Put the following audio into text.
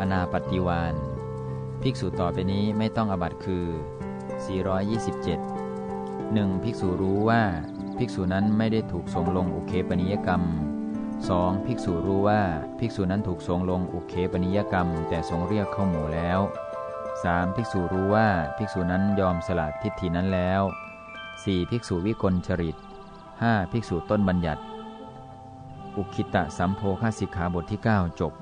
อนาปฏิวานภิกษุต่อไปนี้ไม่ต้องอบัตคือ 427 1. ภิกษุรู้ว่าภิกษุนั้นไม่ได้ถูกสงลงอุเคปนิยกรรม 2. ภิกษุรู้ว่าภิกษุนั้นถูกสงลงอุเคปนิยกรรม แต่สงเรียกเข้าหมู่แล้ว 3. ภิกษุรู้ว่าภิกษุนั้นยอมสละทิฏฐินั้นแล้ว 4. ภิกษุวิกลจริต 5. ภิกษุต้นบัญญัติ อุคิตะสัมโพคสิกขาบทที่ 9 จบ